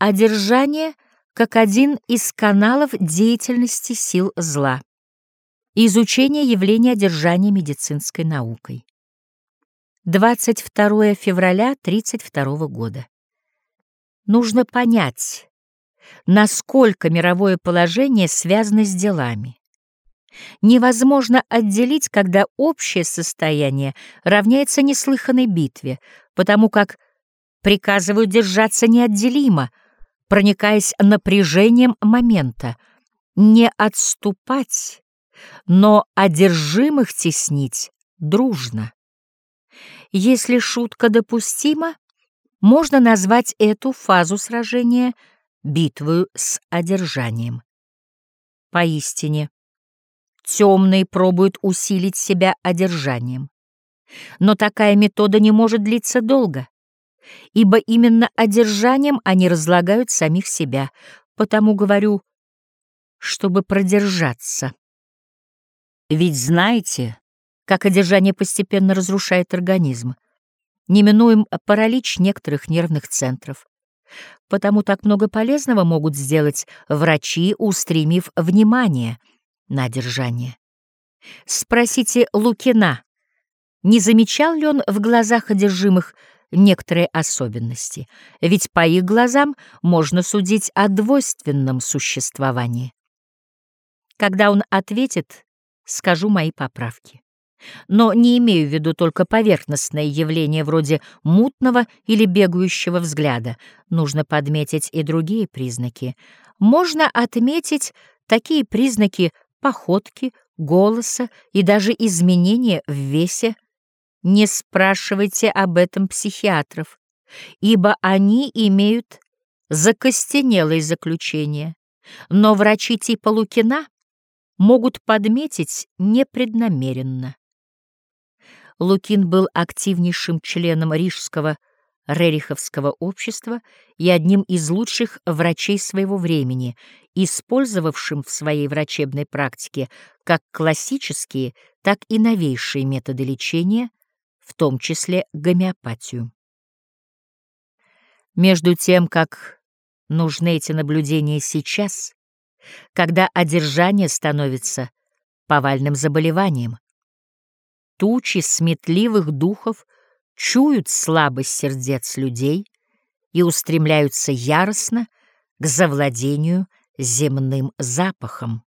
Одержание как один из каналов деятельности сил зла. Изучение явления одержания медицинской наукой. 22 февраля 32 года. Нужно понять, насколько мировое положение связано с делами. Невозможно отделить, когда общее состояние равняется неслыханной битве, потому как приказывают держаться неотделимо, проникаясь напряжением момента, не отступать, но одержимых теснить дружно. Если шутка допустима, можно назвать эту фазу сражения битвою с одержанием. Поистине, темные пробуют усилить себя одержанием. Но такая метода не может длиться долго, ибо именно одержанием они разлагают самих себя, потому говорю, чтобы продержаться. Ведь знаете, как одержание постепенно разрушает организм. Неминуем паралич некоторых нервных центров. Потому так много полезного могут сделать врачи, устремив внимание на одержание. Спросите Лукина, не замечал ли он в глазах одержимых некоторые особенности, ведь по их глазам можно судить о двойственном существовании. Когда он ответит, скажу мои поправки но не имею в виду только поверхностное явление вроде мутного или бегающего взгляда. Нужно подметить и другие признаки. Можно отметить такие признаки походки, голоса и даже изменения в весе. Не спрашивайте об этом психиатров, ибо они имеют закостенелые заключения. Но врачи типа Лукина могут подметить непреднамеренно. Лукин был активнейшим членом Рижского Рериховского общества и одним из лучших врачей своего времени, использовавшим в своей врачебной практике как классические, так и новейшие методы лечения, в том числе гомеопатию. Между тем, как нужны эти наблюдения сейчас, когда одержание становится повальным заболеванием, Тучи сметливых духов чуют слабость сердец людей и устремляются яростно к завладению земным запахом.